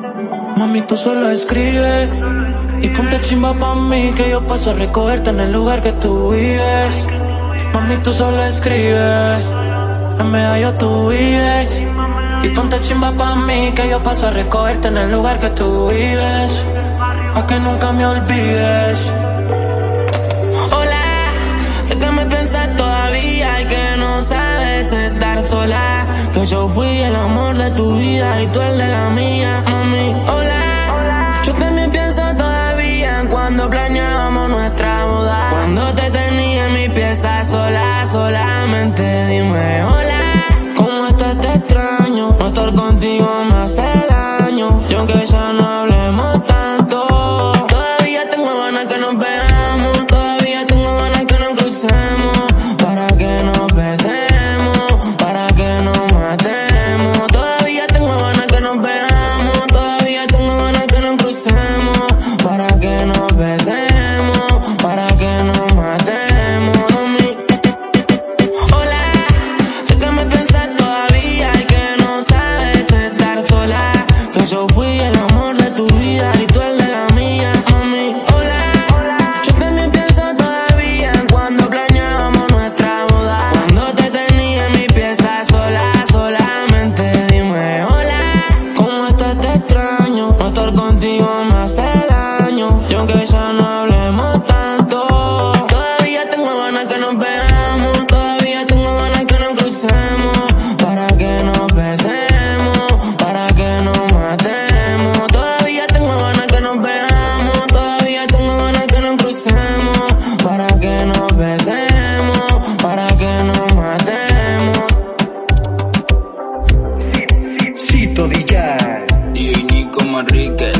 Mami, tú solo escribes y ponte chimba pa' mí que yo paso a recogerte en el lugar que tú vives. Mami, tú solo escribes, en medallo tú vives. Y ponte chimba pa' mí que yo paso a recogerte en el lugar que tú vives. Pa' que nunca me olvides. Hola, sé que me piensas todavía y que no sabes estar sola. Yo fui de tu vida y tú el de la mía, mami. Ganas que nos veamos. Todavía tengo ganas que nos crucemos. Para que nos besemos, para que nos matemos. Todavía tengo ganas que nos veamos. Todavía tengo ganas que nos crucemos. Para que nos besemos, para que nos matemos. Cito DJ. Y Nico Manríquez.